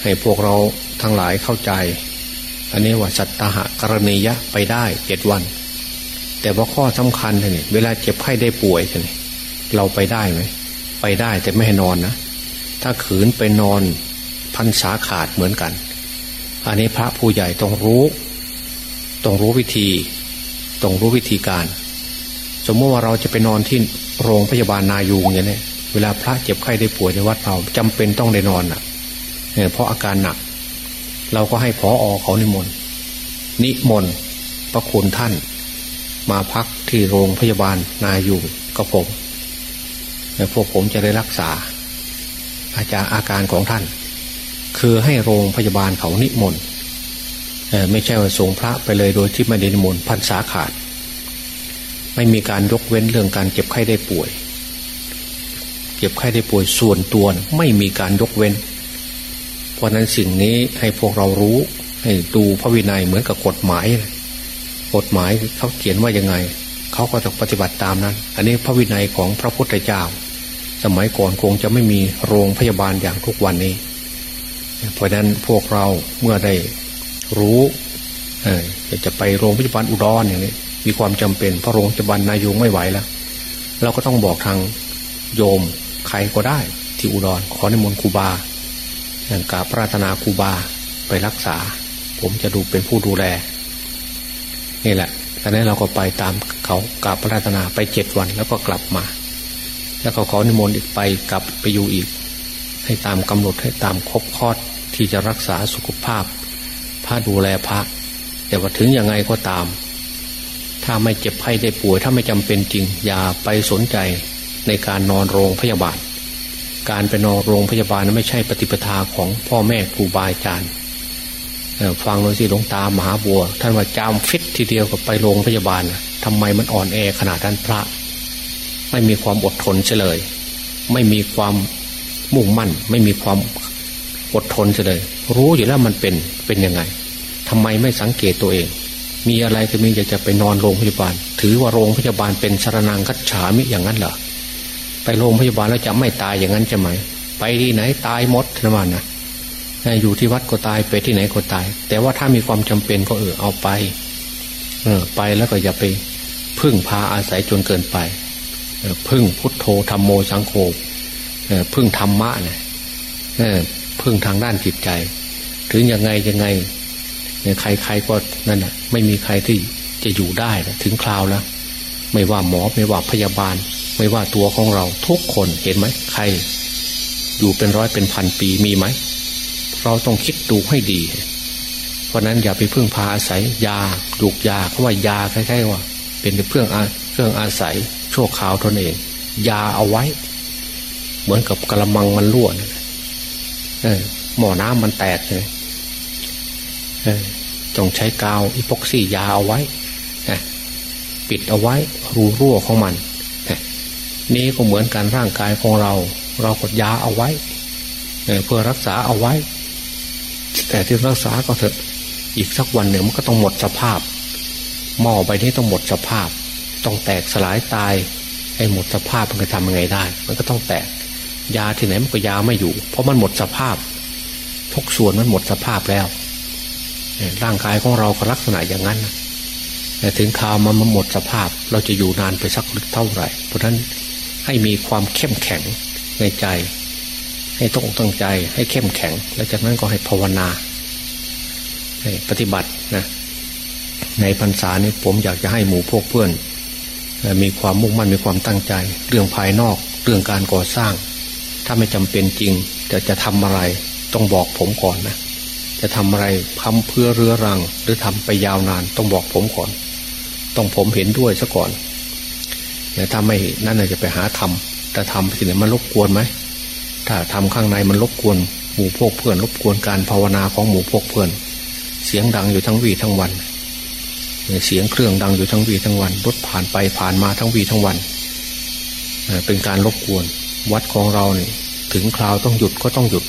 ให้พวกเราทั้งหลายเข้าใจ อันนี้ว่าสัตตหะกรณียะไปได้เจ็ดวัน แต่ว่าข้อสำคัญเนี่ยเวลาเจ็บไข้ได้ป่วยเนี่ยเราไปได้ไหมไปได้แต่ไม่ให้นอนนะถ้าขืนไปนอนพันษาขาดเหมือนกัน อันนี้พระผู้ใหญ่ต้องรู้ ต้องรู้วิธี ต้องรู้วิธีการ สมมติว่าเราจะไปนอนที่โรงพยาบาลนายูงอย่างนี้เวลาพระเจ็บไข้ได้ป่วยในวัดเราจำเป็นต้องได้นอนอะเนี่ยเพราะอาการหนัก เราก็ให้พออเขานิมนต์นิมนต์พระคุณท่าน มาพักที่โรงพยาบาลนายูงก็ผมแล้วพวกผมจะได้รักษา อาจารย์อาการของท่าน คือให้โรงพยาบาลเขานิมนต์ไม่ใช่ว่าส่งพระไปเลยโดยที่ไม่ได้นิมนต์พันษาขาด ไม่มีการยกเว้นเรื่องการเจ็บไข้ได้ป่วย เจ็บไข้ได้ป่วยส่วนตัวไม่มีการยกเว้น ราะนั้นสิ่งนี้ให้พวกเรารู้ ให้ดูพระวินัยเหมือนกับกฎหมาย กฎหมายเขาเขียนว่ายังไง เขาก็ต้องปฏิบัติตามนั้น อันนี้พระวินัยของพระพุทธเจ้า สมัยก่อนคงจะไม่มีโรงพยาบาลอย่างทุกวันนี้ เพราะนั้นพวกเราเมื่อได้รู้จะไปโรงพยาบาลอุดรอย่างนี้มีความจำเป็นเพราะโรงพยาบาลนายูงไม่ไหวแล้ว เราก็ต้องบอกทางโยมใครก็ได้ที่อุดรขอในมนต์ครูบา อย่างกาพระธนาครูบาไปรักษา ผมจะดูเป็นผู้ดูแล นี่แหละตอนนี้เราก็ไปตามเขากาพระธนาไปเจ็ดวันแล้วก็กลับมา แล้วก็ขอนิมนต์อีกไปกลับไปอยู่อีก ให้ตามกำหนดให้ตามครบคอดที่จะรักษาสุขภาพพาดูแลพระ แต่ว่าถึงยังไงก็ตาม ถ้าไม่เจ็บไข้ได้ป่วยถ้าไม่จำเป็นจริง อย่าไปสนใจในการนอนโรงพยาบาล การไปนอนโรงพยาบาลนั้นไม่ใช่ปฏิปทาของพ่อแม่ครูบาอาจารย์ฟังเลยสิหลวงตามหาบัว ท่านว่าจามฟิตทีเดียวกับไปโรงพยาบาลทำไมมันอ่อนแอขนาดนั้นพระ ไม่มีความอดทนเฉลย ไม่มีความมุ่งมั่น ไม่มีความอดทนเฉลย รู้อยู่แล้วมันเป็นเป็นยังไงทำไมไม่สังเกตตัวเอง มีอะไรก็มีอยากจะไปนอนโรงพยาบาล ถือว่าโรงพยาบาลเป็นสารนังกัจฉามิอย่างนั้นเหรอ ไปโรงพยาบาลแล้วจะไม่ตายอย่างนั้นจะไหม ไปที่ไหนตายหมดนะมันนะอยู่ที่วัดก็ตายไปที่ไหนก็ตาย แต่ว่าถ้ามีความจำเป็นก็เออเอาไป เออ ไปแล้วก็อย่าไปพึ่งพาอาศัยจนเกินไปพึ่งพุทโธธรรมโมสังโฆพึ่งธรรมะเนี่ยพึ่งทางด้านจิตใจ ถึงยังไงยังไงใครใครก็นั่นน่ะ ไม่มีใครที่จะอยู่ได้ถึงคราวแล้ว ไม่ว่าหมอไม่ว่าพยาบาล ไม่ว่าตัวของเราทุกคนเห็นไหมใคร อยู่เป็นร้อยเป็นพันปีมีไหม เราต้องคิดดูให้ดี เพราะนั้นอย่าไปพึ่งพาอาศัยยาดูกยาเพราะว่ายาคล้ายๆว่า เป็นเครื่องเครื่องอาศัยชั่วคราวทนเอง ยาเอาไว้ เหมือนกับกระมังมันรั่วนะหม้อน้ำมันแตกเลยต้องใช้กาวอีพ็อกซี่ยาเอาไว้ปิดเอาไว้รูรั่วของมัน นี่ก็เหมือนการร่างกายของเรา เรากดยาเอาไว้เพื่อรักษาเอาไว้ แต่ที่รักษาก็เถอะอีกสักวันหนึ่งมันก็ต้องหมดสภาพ หม้อใบนี้ต้องหมดสภาพ ต้องแตกสลายตายให้หมดสภาพมันจะทำยังไงได้ มันก็ต้องแตก ยาที่ไหนมันก็ยาไม่อยู่ เพราะมันหมดสภาพ ทุกส่วนมันหมดสภาพแล้วร่างกายของเราก็ลักษณะอย่างนั้นแต่ถึงข่าวมันหมดสภาพ เราจะอยู่นานไปสักเท่าไหร่ เพราะฉะนั้น ให้มีความเข้มแข็งในใจ ให้ต้องตั้งใจให้เข้มแข็ง แล้วจากนั้นก็ให้ภาวนาให้ปฏิบัตินะในพรรษานี้ผมอยากจะให้หมู่พวกเพื่อน มีความมุ่งมั่นมีความตั้งใจ เรื่องภายนอกเรื่องการก่อสร้าง ถ้าไม่จำเป็นจริงจะจะทำอะไรต้องบอกผมก่อนนะจะทำอะไรทำเพื่อเรือรัง หรือทำไปยาวนานต้องบอกผมก่อน ต้องผมเห็นด้วยซะก่อน แต่ถ้าไม่นั่นจะไปหาทำแต่ทำที่ไหนมันรบกวนไหมถ้าทำข้างในมันรบกวนหมู่พวกเพื่อนรบกวนการภาวนาของหมู่พวกเพื่อน เสียงดังอยู่ทั้งวีทั้งวัน เสียงเครื่องดังอยู่ทั้งวีทั้งวันรถผ่านไปผ่านมาทั้งวีทั้งวัน เป็นการรบกวน วัดของเราเนี่ยถึงคราวต้องหยุดก็ต้องหยุด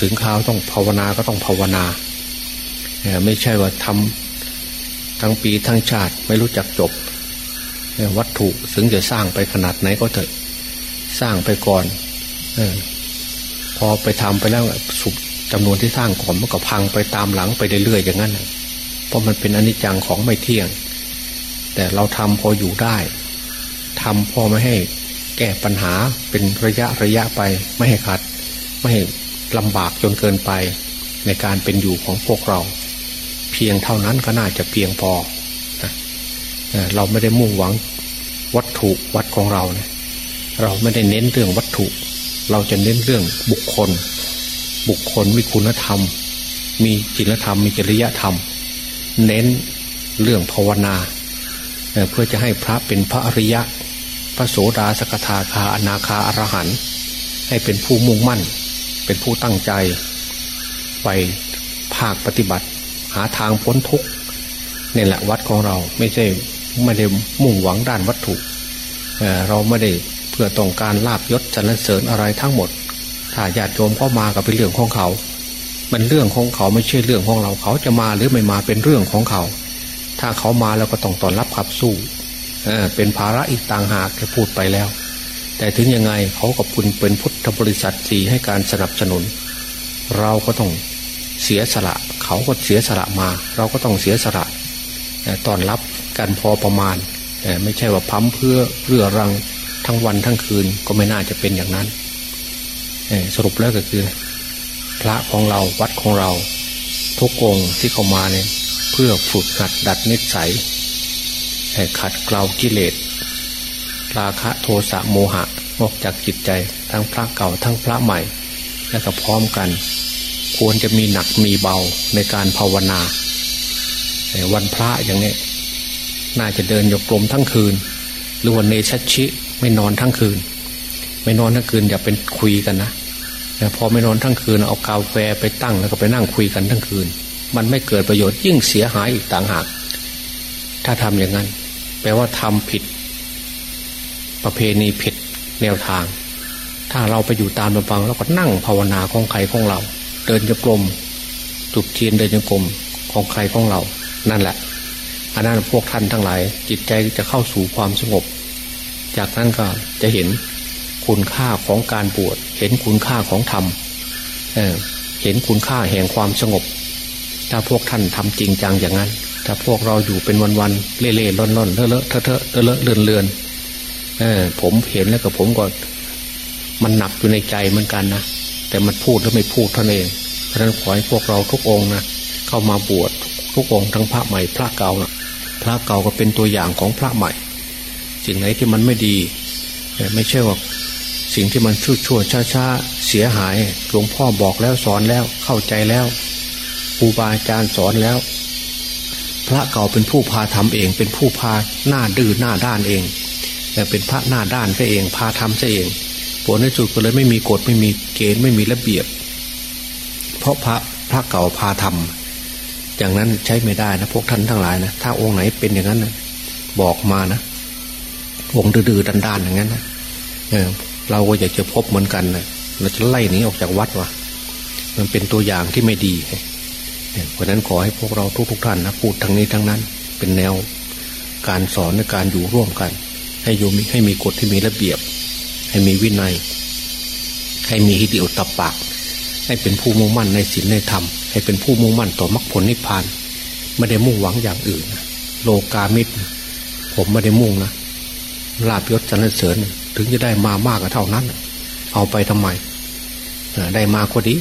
ถึงคราวต้องภาวนาก็ต้องภาวนา ไม่ใช่ว่าทำทั้งปีทั้งชาติไม่รู้จักจบ วัตถุถึงจะสร้างไปขนาดไหนก็เถอะสร้างไปก่อนอพอไปทำไปแล้วสุบจำนวนที่สร้างก่อนมันก็พังไปตามหลังไปเรื่อยๆอย่างนั้นเพราะมันเป็นอนิจจังของไม่เที่ยง แต่เราทำพออยู่ได้ทำพอไม่ให้แก้ปัญหาเป็นระยะระยะไปไม่ให้ขัดไม่ให้ลำบากจนเกินไป ในการเป็นอยู่ของพวกเรา เพียงเท่านั้นก็น่าจะเพียงพอ เราไม่ได้มุ่งหวังวัตถุวัดของเราเนี่ยเราไม่ได้เน้นเรื่องวัตถุ เราจะเน้นเรื่องบุคคล บุคคลมีคุณธรรม มีจิตธรรม มีจริยธรรม เน้นเรื่องภาวนาเพื่อจะให้พระเป็นพระอริยะ พระโสดาสกทาคาอนาคาอรหันต์ให้เป็นผู้มุ่งมั่น เป็นผู้ตั้งใจ ไปภาคปฏิบัติ หาทางพ้นทุกข์นี่แหละวัดของเราไม่ใช่ ไม่ได้มุ่งหวังด้านวัตถุเเราไม่ได้เพื่อต้องการลาบยศสรรเสริญอะไรทั้งหมด ถ้าญาติโยมเข้ามาก็เป็นเรื่องของเขา มันเรื่องของเขาไม่ใช่เรื่องของเราเขาจะมาหรือไม่มาเป็นเรื่องของเขา ถ้าเขามาแล้วก็ต้องต้อนรับขับสู้เเป็นภาระอีกต่างหากที่พูดไปแล้ว แต่ถึงยังไงเขากับคุณเป็นพุทธบริษัทสีให้การสนับสนุน เราก็ต้องเสียสละ เขาก็เสียสละมา เราก็ต้องเสียสละต้อนรับ กันพอประมาณไม่ใช่ว่าพั้มเพื่อเรื่อรังทั้งวันทั้งคืนก็ไม่น่าจะเป็นอย่างนั้นสรุปแล้วก็คือ พระของเราวัดของเรา ทุกองค์ที่เข้ามาเนี่ยเพื่อฝึกหัดดัดนิสัยขัดเกลากิเลสราคะโทสะโมหะออกจากจิตใจทั้งพระเก่าทั้งพระใหม่ และก็พร้อมกัน ควรจะมีหนักมีเบาในการภาวนาวันพระอย่างนี้ น่าจะเดินยกลมทั้งคืน หรือวันเนชัชิ ไม่นอนทั้งคืน ไม่นอนทั้งคืนอย่าเป็นคุยกันนะแต่พอไม่นอนทั้งคืนเอากาแฟไปตั้งแล้วก็ไปนั่งคุยกันทั้งคืน มันไม่เกิดประโยชน์ยิ่งเสียหายอีกต่างหาก ถ้าทำอย่างนั้น แปลว่าทำผิด ประเพณีผิดแนวทาง ถ้าเราไปอยู่ตามลำพังแล้วก็นั่งภาวนาของใครของเรา เดินจงกรมจุดเทียนเดินจงกรมของใครของเรา นั่นแหละ อันนั้นพวกท่านทั้งหลาย จิตใจจะเข้าสู่ความสงบ จากนั้นก็จะเห็นคุณค่าของการบวชเห็นคุณค่าของธรรมเเห็นคุณค่าแห่งความสงบ ถ้าพวกท่านทำจริงจังอย่างนั้น ถ้าพวกเราอยู่เป็นวันๆเล่ๆล่อนๆเลอะเลอะเทอะเทอเลอะเลือนเลือนเออผมเห็นแล้วกับผมก็มันหนักอยู่ในใจเหมือนกันนะแต่มันพูดแล้วไม่พูดเท่านั้นเองเพราะนั้นขอให้พวกเราทุกองนะเข้ามาบวชทุกองทั้งพระใหม่พระเก่านะ พระเก่าก็เป็นตัวอย่างของพระใหม่ สิ่งไหนที่มันไม่ดี ไม่ใช่ว่าสิ่งที่มันชั่วชั่วช้าช้าเสียหายหลวงพ่อบอกแล้วสอนแล้วเข้าใจแล้วครูบาอาจารย์สอนแล้ว พระเก่าเป็นผู้พาทำเอง เป็นผู้พาหน้าดื้อหน้าด้านเองแต่เป็นพระหน้าด้านซะเองพาทำซะเองผลในสุดก็เลยไม่มีกฎไม่มีเกณฑ์ไม่มีระเบียบ เพราะพระพระเก่าพาทำ อย่างนั้นใช้ไม่ได้นะพวกท่านทั้งหลายนะถ้าองค์ไหนเป็นอย่างนั้นนะบอกมานะองค์ดื้อๆดันๆอย่างนั้นนะเออเราก็อยากจะพบเหมือนกันนะเราจะไล่หนีออกจากวัดวะมันเป็นตัวอย่างที่ไม่ดีเพราะนั้นขอให้พวกเราทุกๆท่านนะพูดทั้งนี้ทั้งนั้น เป็นแนวการสอนในการอยู่ร่วมกัน ให้อยู่ให้มีกฎที่มีระเบียบ ให้มีวินัย ให้มีฮิติอุตตปะ ให้เป็นผู้มุ่งมั่นในศีลในธรรม ให้เป็นผู้มุ่งมั่นต่อมรรคผลนิพพานไม่ได้มุ่งหวังอย่างอื่น โลกามิตร ผมไม่ได้มุ่งนะลาบยศจันเสริญถึงจะได้มามากก็เท่านั้น เอาไปทำไมได้มาก็ดี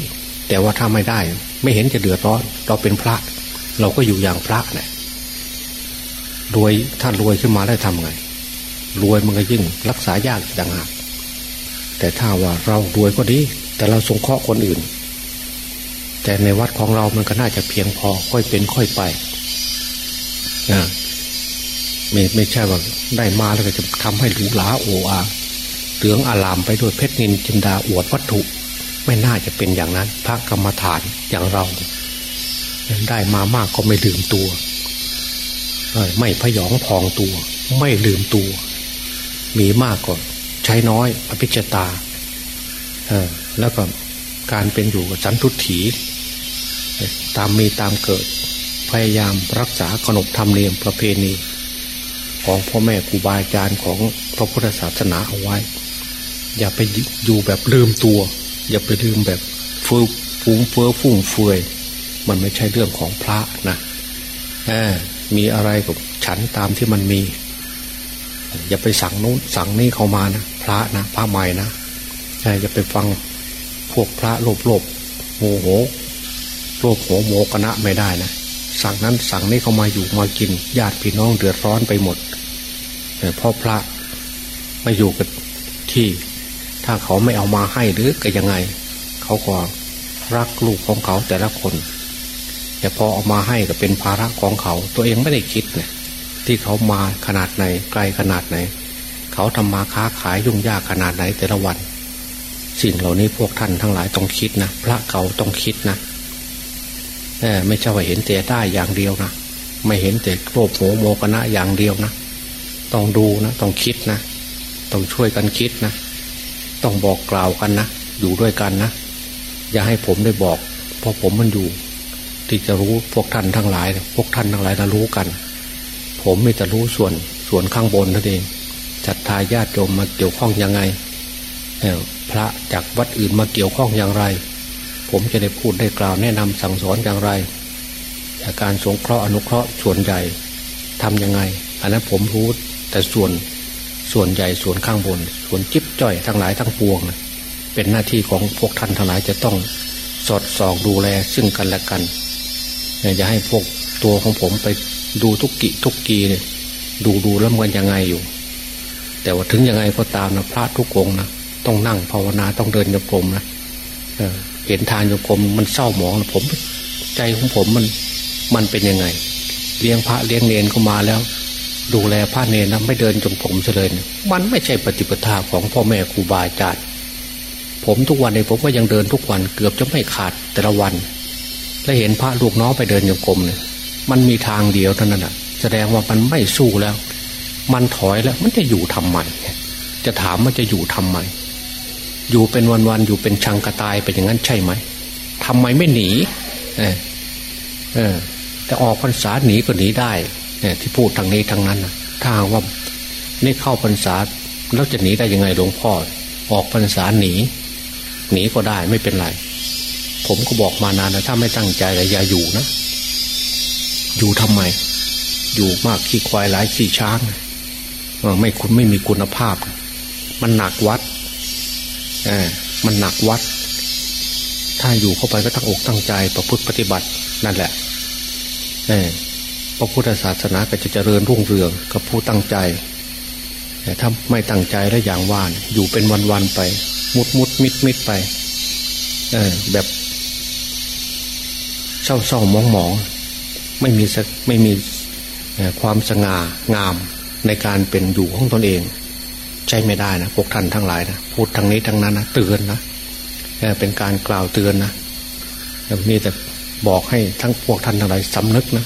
แต่ว่าถ้าไม่ได้ ไม่เห็นจะเดือดร้อน เราเป็นพระ เราก็อยู่อย่างพระเนะี่ยรวยถ้ารวยขึ้นมาได้ทำไง รวยมันก็ยิ่งรักษายากต่างหากแต่ถ้าว่าเรารวยก็ดี แต่เราสงเคราะห์คนอื่น แต่ในวัดของเรามันก็น่าจะเพียงพอค่อยเป็นค่อยไปนะไม่ไม่ใช่ว่าได้มาแล้วก็จะทำให้หรูหราโอ้อาเหลืองอารามไปด้วยเพชรนินจินดาอวดวัตถุ ไม่น่าจะเป็นอย่างนั้น พระกรรมฐานอย่างเรา ได้มามากก็ไม่ลืมตัวไม่พยองพองตัว ไม่ลืมตัว มีมากก็ใช้น้อยอภิชตา เออ แล้วก็การเป็นอยู่กับสันทุถีตามมีตามเกิด พยายามรักษาขนบธรรมเนียมประเพณี ของพ่อแม่ครูบาอาจารย์ของพระพุทธศาสนาเอาไว้ อย่าไปอยู่แบบลืมตัว อย่าไปลืมแบบฟื้ฟุ้งเฟ้อฟุ่งเฟือยมันไม่ใช่เรื่องของพระนะมีอะไรกับฉันตามที่มันมี อย่าไปสั่งนู้นสั่งนี่เข้ามานะพระนะพระใหม่นะอย่าไปฟัง พวกพระโลภโลภโมโหโลภโหโมกนะไม่ได้นะสั่งนั้นสั่งนี้เข้ามาอยู่มากินญาติพี่น้องเดือดร้อนไปหมดเพราะพระไม่อยู่กับที่ ถ้าเขาไม่เอามาให้หรือก็ยังไง เขาก็รักลูกของเขาแต่ละคน แต่พอเอามาให้ก็เป็นภาระของเขา ตัวเองไม่ได้คิดเนี่ยที่เขามาขนาดไหนไกลขนาดไหน เขาทำมาค้าขายยุ่งยากขนาดไหนแต่ละวัน สิ่งเหล่านี้พวกท่านทั้งหลายต้องคิดนะพระเขาต้องคิดนะไม่ใช่ว่าเห็นแต่ได้อย่างเดียวนะไม่เห็นแต่โลภโหโมกนะอย่างเดียวนะต้องดูนะต้องคิดนะต้องช่วยกันคิดนะต้องบอกกล่าวกันนะอยู่ด้วยกันนะอย่าให้ผมได้บอก เพราะผมมันอยู่ ที่จะรู้พวกท่านทั้งหลาย พวกท่านทั้งหลายนะรู้กัน ผมไม่จะรู้ส่วนส่วนข้างบนนั่นเองจัดทายาติโยมมาเกี่ยวข้องยังไง พระจากวัดอื่นมาเกี่ยวข้องอย่างไร ผมจะได้พูดได้กล่าวแนะนำสั่งสอนอย่างไรจากการสงเคราะห์อนุเคราะห์ส่วนใหญ่ทํำยังไง อันนั้นผมรู้แต่ส่วนส่วนใหญ่ส่วนข้างบน ส่วนจิ๊บจ่อยทั้งหลายทั้งปวง เป็นหน้าที่ของพวกท่านทั้งหลายจะต้องสอดส่องดูแลซึ่งกันและกันอย่าให้พวกตัวของผมไปดูทุกกิทุกกีเนี่ยดูดูแล้วมันยังไงอยู่ แต่ว่าถึงยังไงก็ตามนะพระทุกองนะ ต้องนั่งภาวนาต้องเดินโยกมนะเห็นทานโยกมมันเศร้าหมองผม ใจของผมมันมันเป็นยังไง เลี้ยงพระเลี้ยงเนนเข้ามาแล้ว ดูแลพระเนนนะไม่เดินจนผมเลยมันไม่ใช่ปฏิปทาของพ่อแม่ครูบาอาจารย์ผมทุกวันเลยผมก็ยังเดินทุกวันเกือบจะไม่ขาดแต่ละวัน และเห็นพระลูกน้องไปเดินโยกมเนี่ยมันมีทางเดียวเท่านั้นอะแสดงว่ามันไม่สู้แล้ว มันถอยแล้วมันจะอยู่ทำไมจะถามมันจะอยู่ทำไม อยู่เป็นวันๆอยู่เป็นชังกระตายเป็นอย่างนั้นใช่ไหมทำไมไม่หนีเออเออแต่ออกพรรษาหนีก็หนีได้เนี่ยที่พูดทางนี้ทางนั้นนะถ้าว่านี่เข้าพรรษาแล้วจะหนีได้ยังไงหลวงพ่อ ออกพรรษาหนี หนีก็ได้ไม่เป็นไร ผมก็บอกมานานนะถ้าไม่ตั้งใจอย่าอยู่นะ อยู่ทำไม อยู่มากขี้ควายหลายขี้ช้างไม่คุณไม่มีคุณภาพ มันหนักวัด มันหนักวัด ถ้าอยู่เข้าไปก็ตั้งอกตั้งใจประพฤติปฏิบัตินั่นแหละเออพระพุทธศาสนาก็จะเจริญรุ่งเรืองกับผู้ตั้งใจแต่ถ้าไม่ตั้งใจแล้วอย่างว่านอยู่เป็นวันๆไป มุดมุดมิดมิดไปเออแบบเศร้าเศร้ามองมองไม่มีไม่มีความสง่างามในการเป็นอยู่ของตนเอง ใช้ไม่ได้นะพวกท่านทั้งหลายนะพูดทางนี้ทางนั้นนะเตือนนะเป็นการกล่าวเตือนนะมีแต่บอกให้ทั้งพวกท่านทั้งหลายสำนึกนะ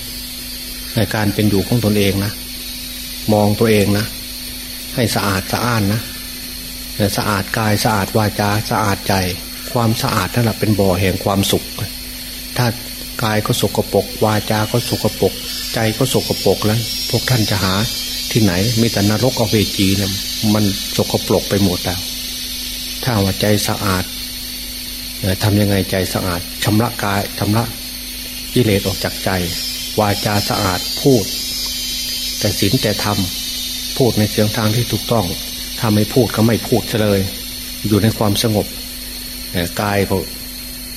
ในการเป็นอยู่ของตนเองนะมองตัวเองนะ ให้สะอาดสะอ้านนะสะอาดกายสะอาดวาจาสะอาดใจ ความสะอาดนั่นแหละเป็นบ่อแห่งความสุข ถ้ากายก็สกปรกวาจาก็สกปรกใจก็สกปรกแล้วพวกท่านจะหา ที่ไหนมีแต่นรกอเวจีเนี่ยมันสกปรกไปหมดแล้ว ถ้าว่าใจสะอาดทำยังไงใจสะอาดชำระกายชำระกิเลสออกจากใจ วาจาสะอาดพูด แต่ศีลแต่ทำพูดในเสียงทางที่ถูกต้อง ถ้าไม่พูดก็ไม่พูดเลย อยู่ในความสงบกายก็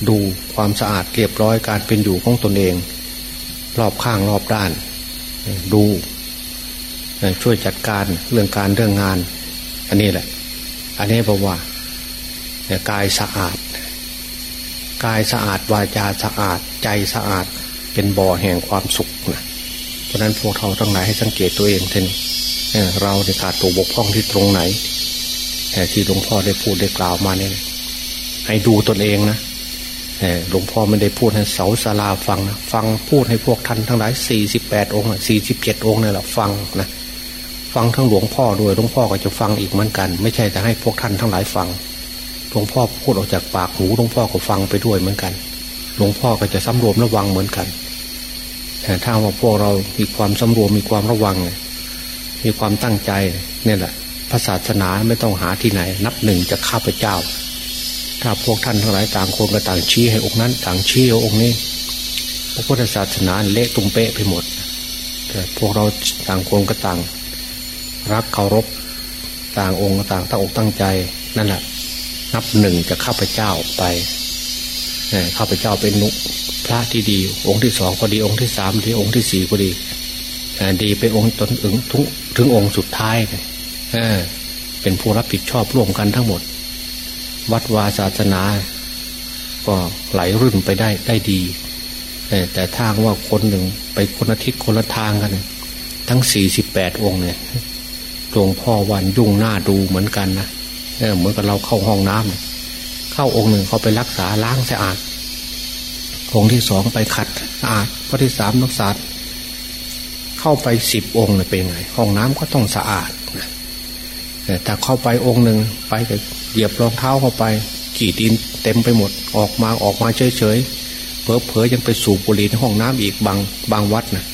ดูความสะอาดเรียบร้อยการเป็นอยู่ของตนเอง รอบข้างรอบด้าน ดู ช่วยจัดการเรื่องการเรื่องงาน อันนี้แหละ อันนี้บอกว่ากายสะอาด กายสะอาดวาจาสะอาด ใจสะอาดเป็นบ่อแห่งความสุขนะเพราะนั้นพวกเราทั้งหลายให้สังเกตตัวเองเถอะเราได้ขาดตัวบกพร่องที่ตรงไหนแต่ที่หลวงพ่อได้พูดได้กล่าวมาเนี่ยให้ดูตนเองนะหลวงพ่อไม่ได้พูดให้เสาศาลาฟังนะฟังพูดให้พวกท่านทั้งหลายสี่สิบแปดองค์สี่สิบเจ็ดองค์นี่แหละฟังนะ ฟังทั้งหลวงพ่อด้วยหลวงพ่อก็จะฟังอีกเหมือนกัน ไม่ใช่แต่ให้พวกท่านทั้งหลายฟังหลวงพ่อพูดออกจากปากหูหลวงพ่อก็ฟังไปด้วยเหมือนกันหลวงพ่อก็จะสำรวมระวังเหมือนกันแต่ถ้าว่าพวกเรามีความสำรวมมีความระวัง มีความตั้งใจเนี่ยแหละพระศาสนาไม่ต้องหาที่ไหน นับหนึ่งจะข้าพเจ้า ถ้าพวกท่านทั้งหลายต่างคนก็ต่างชี้ให้องค์นั้นต่างชี้ให้องค์นี้พระพุทธศาสนาเละตุ้มเป๊ะไปหมดแต่พวกเราต่างคนก็ต่าง รักเคารพต่างองค์ต่างตั้งอกตั้งใจนั่นแหละนับหนึ่งจะข้าพเจ้าไปข้าพเจ้าเป็นนุพระที่ดี องค์ที่สองก็ดีองค์ที่สามดีองค์ที่สี่ก็ดีดีไปองค์จนถึงถึงถึงองค์สุดท้ายเป็นผู้รับผิดชอบร่วมกันทั้งหมด วัดวาศาสนา ก็ไหลรื่นไปได้ได้ดีแต่ทางว่าคนหนึ่งไปคนละทิศคนละทางกัน ทั้งสี่สิบแปดองค์เนี่ย หลวงพ่อวันยุ่งหน้าดูเหมือนกันนะเหมือนกับเราเข้าห้องน้ำเข้าองค์หนึ่งเขาไปรักษาล้างสะอาด องค์ที่สองไปขัดสะอาดพระที่สามรักษาเข้าไปสิบองค์เลยเป็นไง ห้องน้ำก็ต้องสะอาดนะแต่เข้าไปองค์หนึ่งไปก็เหยียบรองเท้าเข้าไปขี่ดินเต็มไปหมดออกมาออกมาเฉยเฉยเพอเพอยังไปสูบบุหรี่ในห้องน้ำอีกบางบางวัดนะ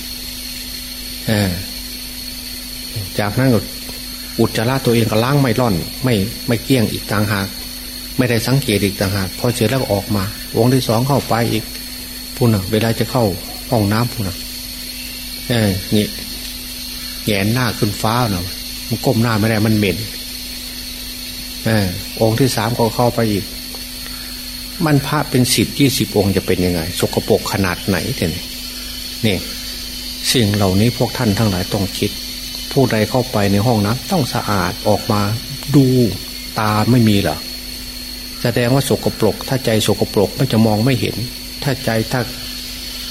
จากนั้นก็ อุจจาระตัวเองก็ล้างไม่ร่อน ไม่ไม่เกี้ยงอีกต่างหาก ไม่ได้สังเกตอีกต่างหากพอเสร็จแล้วก็ออกมา วงที่สองเข้าไปอีกพูน่ะ เวลาจะเข้าห้องน้ำพูน่ะเออนี่แงนหน้าขึ้นฟ้าเนาะมันก้มหน้าไม่ได้มันเหม็นเออองค์ที่สามก็เข้าไปอีก มันพระเป็นสิบยี่สิบองค์จะเป็นยังไง สกปรกขนาดไหนเนี่ยนี่สิ่งเหล่านี้พวกท่านทั้งหลายต้องคิด ผู้ใดเข้าไปในห้องน้ำต้องสะอาดออกมาดูตาไม่มีหรอแสดงว่าสกปรก ถ้าใจสกปรกมันจะมองไม่เห็น ถ้าใจถ้า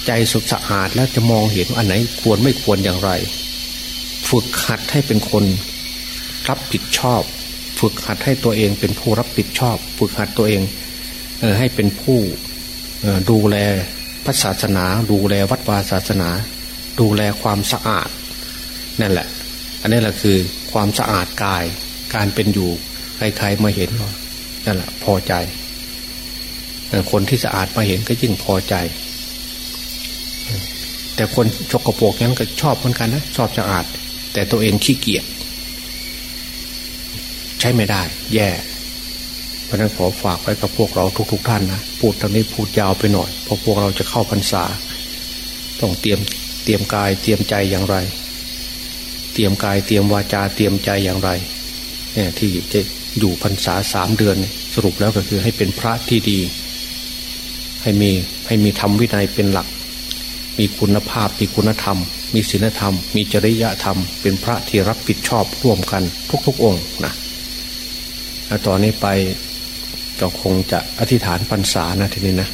ใจสุดสะอาดแล้วจะมองเห็นอันไหนควรไม่ควรอย่างไร ฝึกหัดให้เป็นคนรับผิดชอบ ฝึกหัดให้ตัวเองเป็นผู้รับผิดชอบ ฝึกหัดตัวเองเออให้เป็นผู้ดูแลพระศาสนา ดูแลวัดวาศาสนา ดูแลความสะอาด นั่นแหละ อันนี้แหละคือความสะอาดกาย การเป็นอยู่ใครๆมาเห็นก็นั่นแหละพอใจคนที่สะอาดมาเห็นก็ยิ่งพอใจ แต่คนชกกระโปกนั้นก็ชอบเหมือนกันนะชอบสะอาด แต่ตัวเองขี้เกียจใช้ไม่ได้ แย่ เพราะนั้นขอฝากไว้กับพวกเราทุกๆท่านนะพูดตอนนี้พูดยาวไปหน่อยเพราะพวกเราจะเข้าพรรษา ต้องเตรียมเตรียมกายเตรียมใจอย่างไร เตรียมกายเตรียมวาจาเตรียมใจอย่างไรเนี่ยที่จะอยู่พรรษาสามเดือน สรุปแล้วก็คือให้เป็นพระที่ดี ให้มีให้มีธรรมวินัยเป็นหลัก มีคุณภาพมีคุณธรรม มีศีลธรรม มีจริยธรรม เป็นพระที่รับผิดชอบร่วมกันทุกๆองค์นะแล้วตอนนี้ไปก็คงจะอธิษฐานพรรษานะทีนี้นะ